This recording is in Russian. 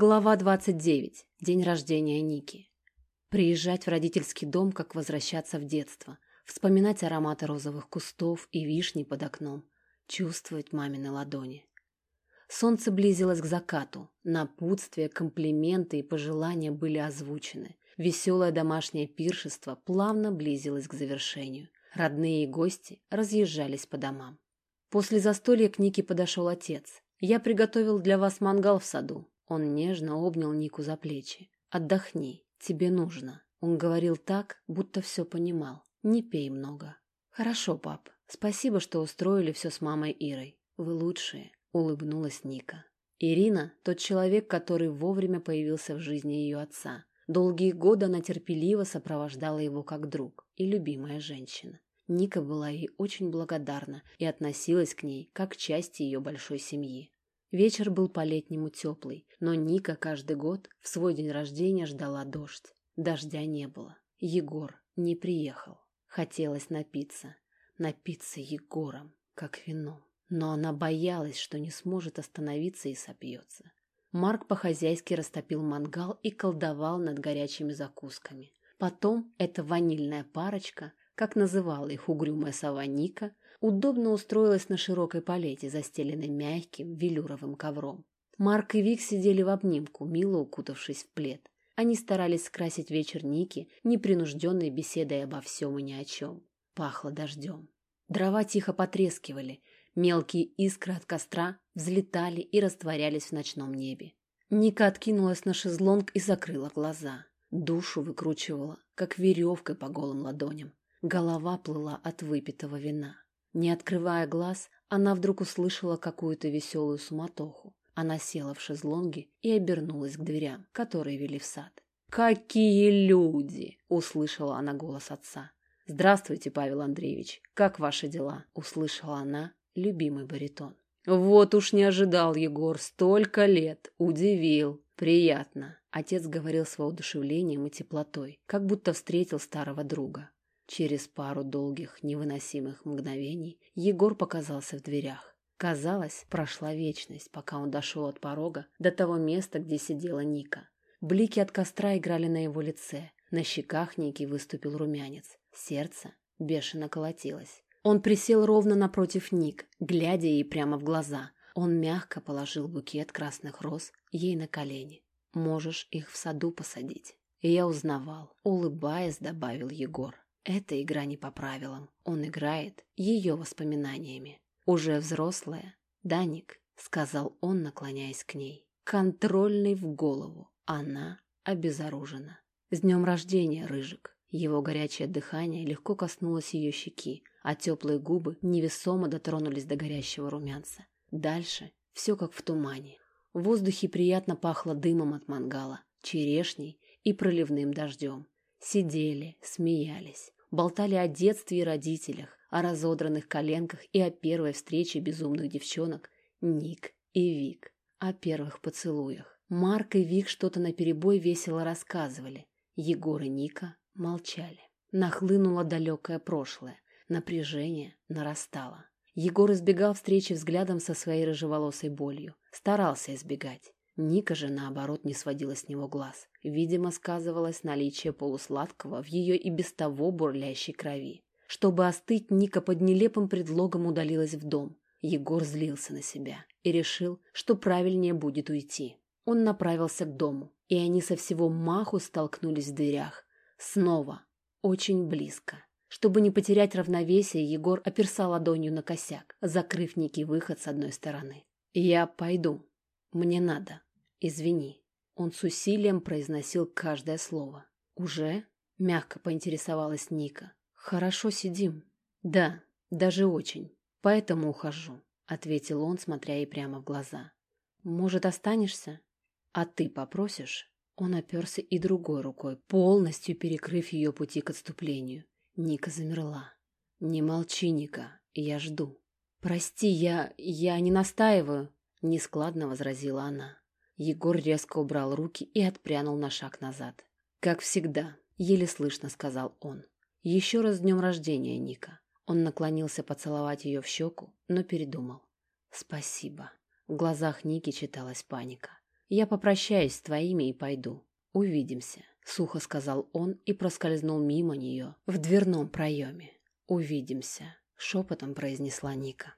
Глава 29. День рождения Ники. Приезжать в родительский дом, как возвращаться в детство. Вспоминать ароматы розовых кустов и вишни под окном. Чувствовать мамины ладони. Солнце близилось к закату. Напутствия, комплименты и пожелания были озвучены. Веселое домашнее пиршество плавно близилось к завершению. Родные и гости разъезжались по домам. После застолья к Нике подошел отец. «Я приготовил для вас мангал в саду. Он нежно обнял Нику за плечи. «Отдохни, тебе нужно». Он говорил так, будто все понимал. «Не пей много». «Хорошо, пап. Спасибо, что устроили все с мамой Ирой. Вы лучшие», — улыбнулась Ника. Ирина — тот человек, который вовремя появился в жизни ее отца. Долгие годы она терпеливо сопровождала его как друг и любимая женщина. Ника была ей очень благодарна и относилась к ней как к части ее большой семьи. Вечер был по-летнему теплый, но Ника каждый год в свой день рождения ждала дождь. Дождя не было. Егор не приехал. Хотелось напиться. Напиться Егором, как вином. Но она боялась, что не сможет остановиться и сопьется. Марк по-хозяйски растопил мангал и колдовал над горячими закусками. Потом эта ванильная парочка, как называла их угрюмая сова Ника, удобно устроилась на широкой палете, застеленной мягким велюровым ковром. Марк и Вик сидели в обнимку, мило укутавшись в плед. Они старались скрасить вечер Ники непринужденной беседой обо всем и ни о чем. Пахло дождем. Дрова тихо потрескивали, мелкие искры от костра взлетали и растворялись в ночном небе. Ника откинулась на шезлонг и закрыла глаза. Душу выкручивала, как веревкой по голым ладоням. Голова плыла от выпитого вина. Не открывая глаз, она вдруг услышала какую-то веселую суматоху. Она села в шезлонге и обернулась к дверям, которые вели в сад. «Какие люди!» — услышала она голос отца. «Здравствуйте, Павел Андреевич. Как ваши дела?» — услышала она любимый баритон. «Вот уж не ожидал, Егор, столько лет. Удивил. Приятно». Отец говорил с воодушевлением и теплотой, как будто встретил старого друга. Через пару долгих, невыносимых мгновений Егор показался в дверях. Казалось, прошла вечность, пока он дошел от порога до того места, где сидела Ника. Блики от костра играли на его лице. На щеках Ники выступил румянец. Сердце бешено колотилось. Он присел ровно напротив Ник, глядя ей прямо в глаза. Он мягко положил букет красных роз ей на колени. «Можешь их в саду посадить». И я узнавал, улыбаясь, добавил Егор. Эта игра не по правилам. Он играет ее воспоминаниями. Уже взрослая. «Даник», — сказал он, наклоняясь к ней. Контрольный в голову. Она обезоружена. «С днем рождения, Рыжик!» Его горячее дыхание легко коснулось ее щеки, а теплые губы невесомо дотронулись до горящего румянца. Дальше все как в тумане. В воздухе приятно пахло дымом от мангала, черешней и проливным дождем. Сидели, смеялись болтали о детстве и родителях, о разодранных коленках и о первой встрече безумных девчонок Ник и Вик, о первых поцелуях. Марк и Вик что-то наперебой весело рассказывали. Егор и Ника молчали. Нахлынуло далекое прошлое. Напряжение нарастало. Егор избегал встречи взглядом со своей рыжеволосой болью. Старался избегать. Ника же, наоборот, не сводила с него глаз. Видимо, сказывалось наличие полусладкого в ее и без того бурлящей крови. Чтобы остыть, Ника под нелепым предлогом удалилась в дом. Егор злился на себя и решил, что правильнее будет уйти. Он направился к дому, и они со всего маху столкнулись в дверях. Снова. Очень близко. Чтобы не потерять равновесие, Егор оперся ладонью на косяк, закрыв некий выход с одной стороны. «Я пойду. Мне надо». «Извини». Он с усилием произносил каждое слово. «Уже?» — мягко поинтересовалась Ника. «Хорошо сидим». «Да, даже очень. Поэтому ухожу», — ответил он, смотря ей прямо в глаза. «Может, останешься? А ты попросишь?» Он оперся и другой рукой, полностью перекрыв ее пути к отступлению. Ника замерла. «Не молчи, Ника, я жду». «Прости, я... я не настаиваю», — нескладно возразила она. Егор резко убрал руки и отпрянул на шаг назад. «Как всегда», — еле слышно сказал он. «Еще раз с днем рождения, Ника». Он наклонился поцеловать ее в щеку, но передумал. «Спасибо». В глазах Ники читалась паника. Я попрощаюсь с твоими и пойду. Увидимся», — сухо сказал он и проскользнул мимо нее в дверном проеме. «Увидимся», — шепотом произнесла Ника.